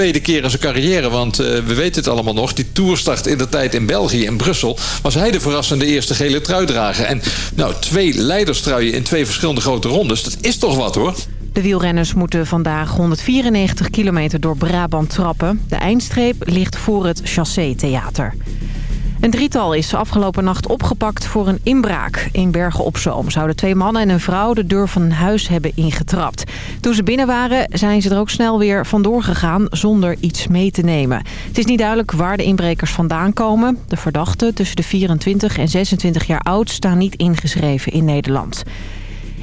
tweede keer in zijn carrière. Want eh, we weten het allemaal nog. Die toerstart in de tijd in België, in Brussel. Was hij de verrassende eerste gele truidrager. En nou, twee leiderstruien in twee verschillende grote rondes. Dat is toch wat hoor. De wielrenners moeten vandaag 194 kilometer door Brabant trappen. De eindstreep ligt voor het Chassé Theater. Een drietal is afgelopen nacht opgepakt voor een inbraak. In Bergen op Zoom zouden twee mannen en een vrouw de deur van een huis hebben ingetrapt. Toen ze binnen waren zijn ze er ook snel weer vandoor gegaan zonder iets mee te nemen. Het is niet duidelijk waar de inbrekers vandaan komen. De verdachten tussen de 24 en 26 jaar oud staan niet ingeschreven in Nederland.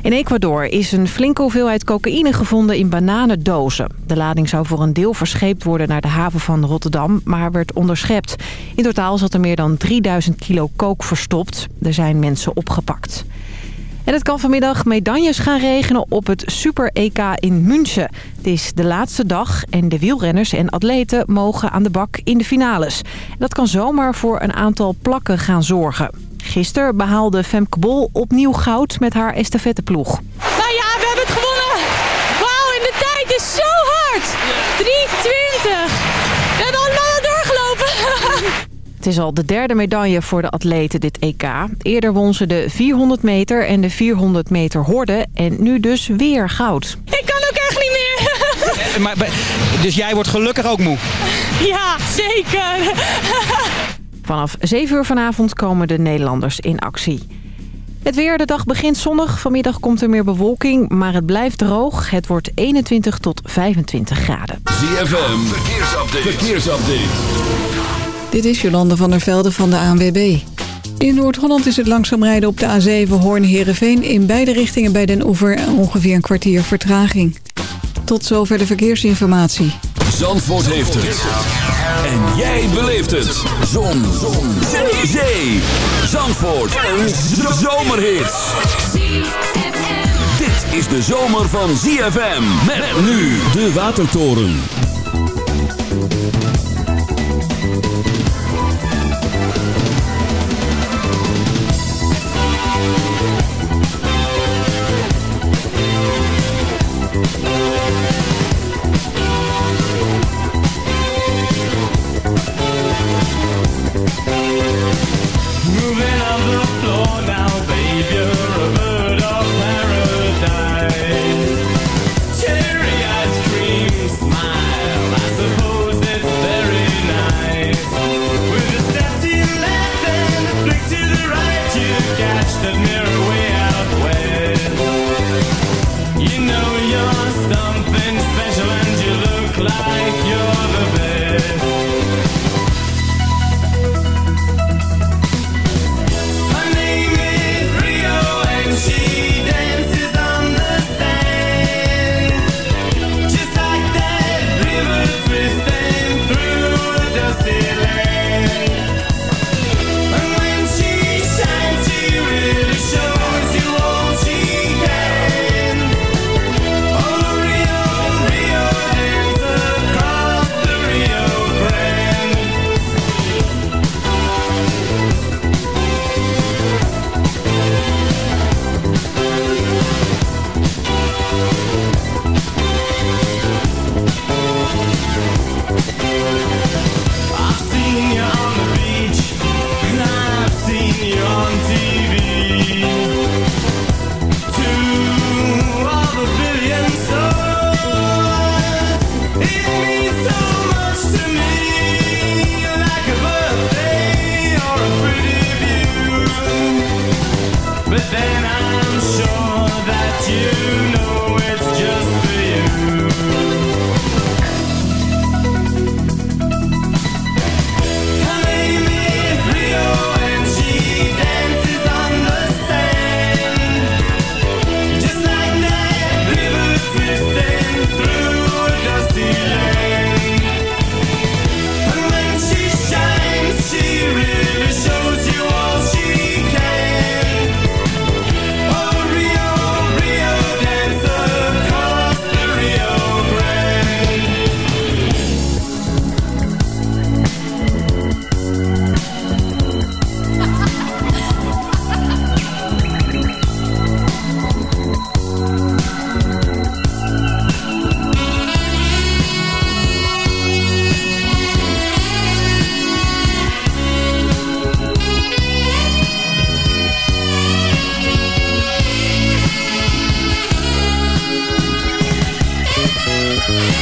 In Ecuador is een flinke hoeveelheid cocaïne gevonden in bananendozen. De lading zou voor een deel verscheept worden naar de haven van Rotterdam, maar werd onderschept. In totaal zat er meer dan 3000 kilo kook verstopt. Er zijn mensen opgepakt. En het kan vanmiddag medailles gaan regenen op het Super EK in München. Het is de laatste dag en de wielrenners en atleten mogen aan de bak in de finales. Dat kan zomaar voor een aantal plakken gaan zorgen. Gisteren behaalde Femke Bol opnieuw goud met haar estafetteploeg. Nou ja, we hebben het gewonnen. Wauw, en de tijd is zo hard. 3.20. We hebben allemaal doorgelopen. Het is al de derde medaille voor de atleten dit EK. Eerder won ze de 400 meter en de 400 meter horde en nu dus weer goud. Ik kan ook echt niet meer. Maar, dus jij wordt gelukkig ook moe? Ja, zeker. Vanaf 7 uur vanavond komen de Nederlanders in actie. Het weer, de dag begint zonnig. Vanmiddag komt er meer bewolking, maar het blijft droog. Het wordt 21 tot 25 graden. ZFM, verkeersupdate. verkeersupdate. Dit is Jolande van der Velde van de ANWB. In Noord-Holland is het langzaam rijden op de A7 Hoorn-Herenveen... in beide richtingen bij Den Oever ongeveer een kwartier vertraging. Tot zover de verkeersinformatie. Zandvoort heeft het. En jij beleeft het. Zon. Zon. Zee. Zee. Zandvoort. en zomerhit. Dit is de zomer van ZFM. Met nu de Watertoren.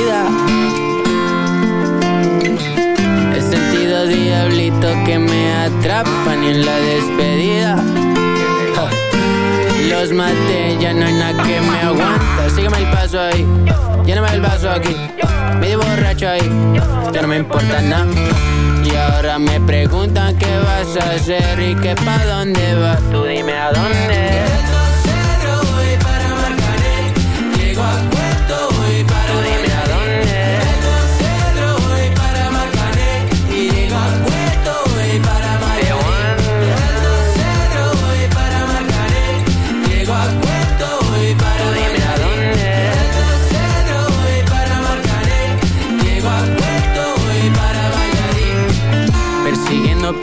vida. He sentido diablito que me atrapan en la despedida. Los maté, ya no hay nada que me aguanta. Sígueme el paso ahí, lléname el vaso aquí. Me di borracho ahí, ya no me importa nada. Y ahora me preguntan qué vas a hacer y qué pa' dónde vas. Tú dime a dónde.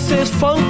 says funk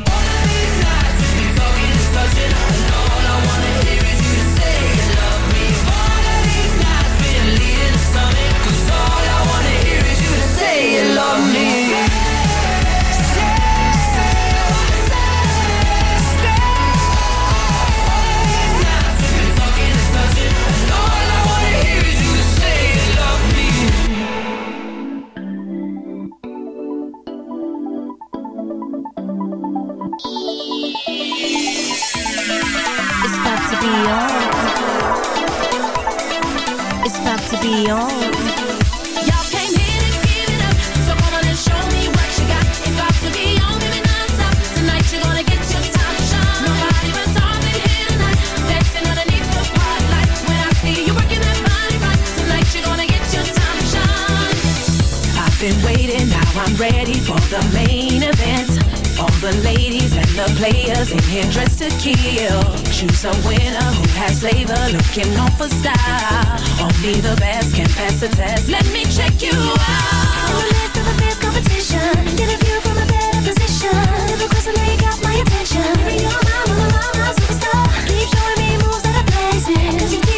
players in here dressed to kill. Choose a winner who has flavor, looking on for style. Only the best can pass the test. Let me check you out. you a list of a fierce competition. Get a view from a better position. Never cross and they got my attention. You're my, my, my, my superstar. Keep showing me moves that are blazing.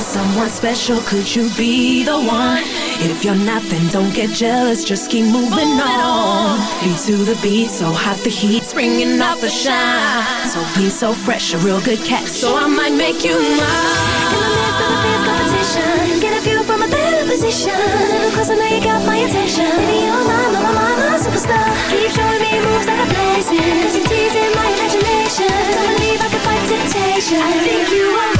you're someone special, could you be the one? If you're not, then don't get jealous, just keep moving on. Beat to the beat, so hot the heat, springing off a shine. So clean, so fresh, a real good catch, so I might make you mine. In the midst of a fierce competition, get a view from a better position. Cause I know you got my attention. Baby, you're my, my, my, my, my superstar. Keep showing me moves that are blazing, cause you're teasing my imagination. Don't believe I can fight temptation. I think you are.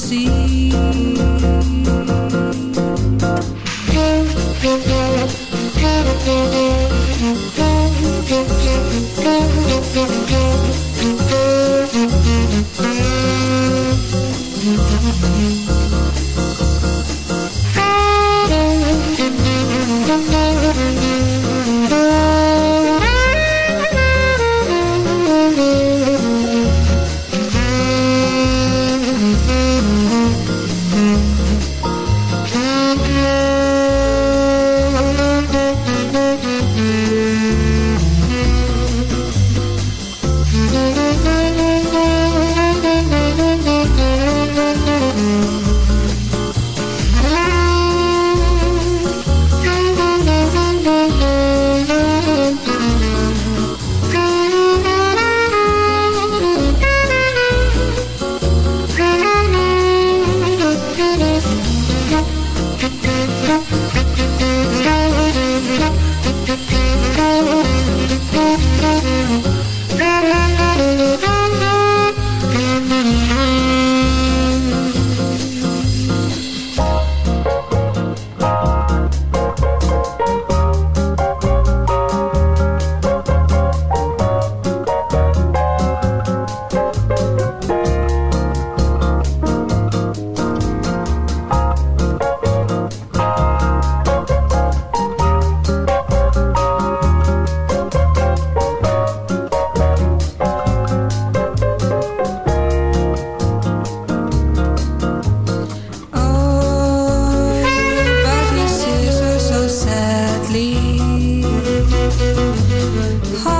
See. heart.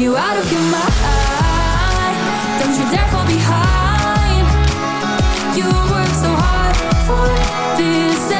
you out of your mind? Don't you dare fall behind. You worked so hard for this.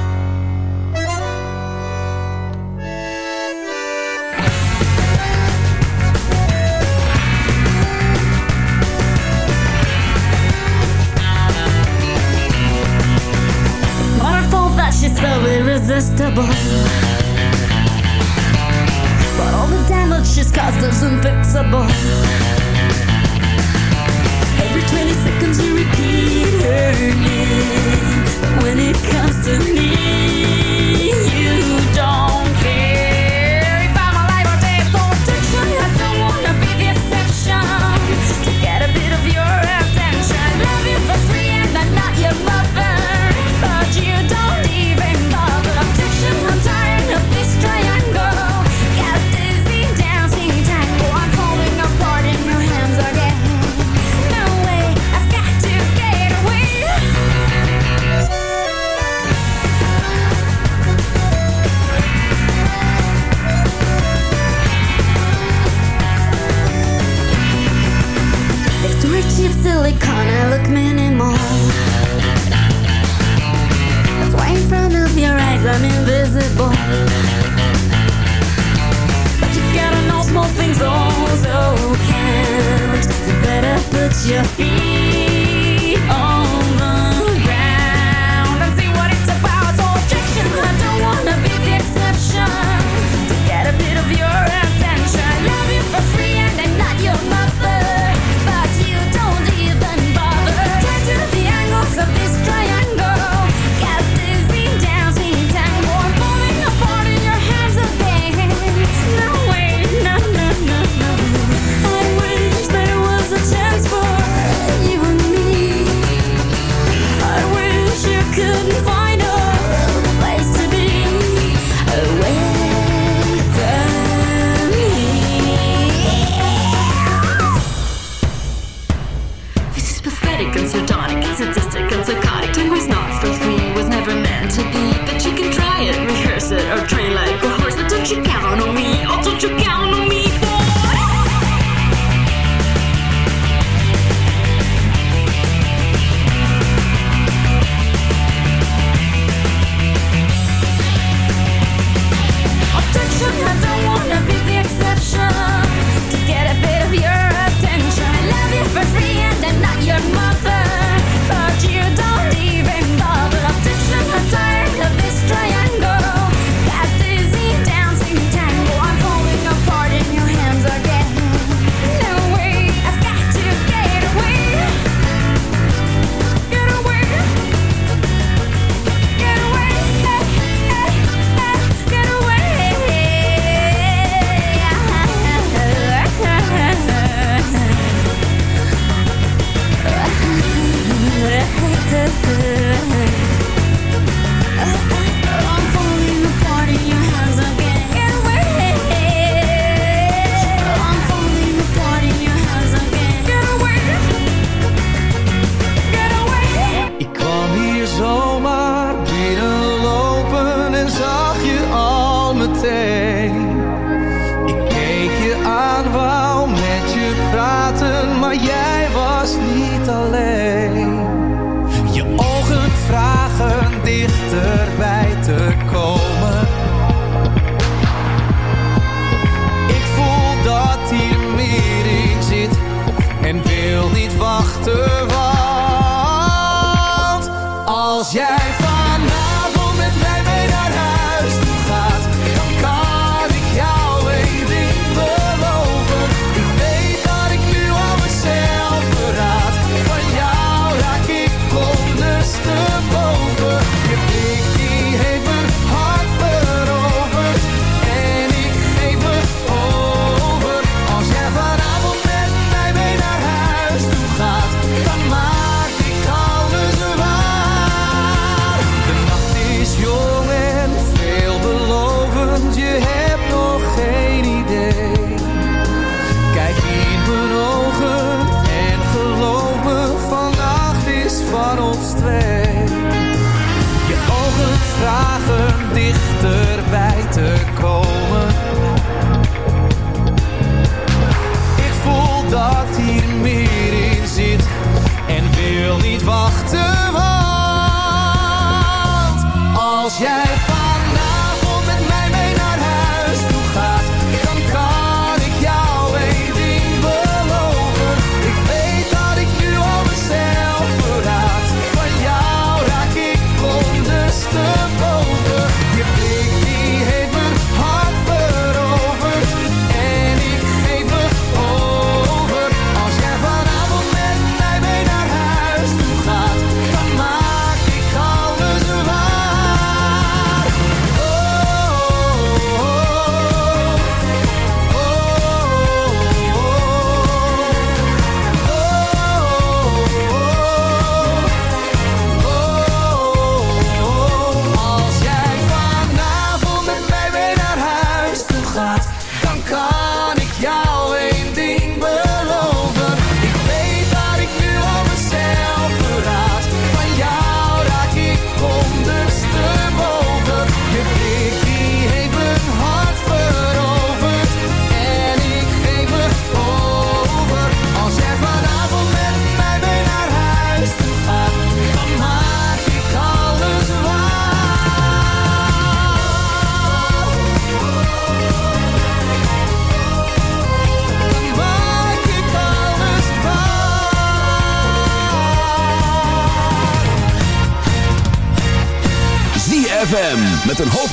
But you gotta know small things also oh, count You better put your feet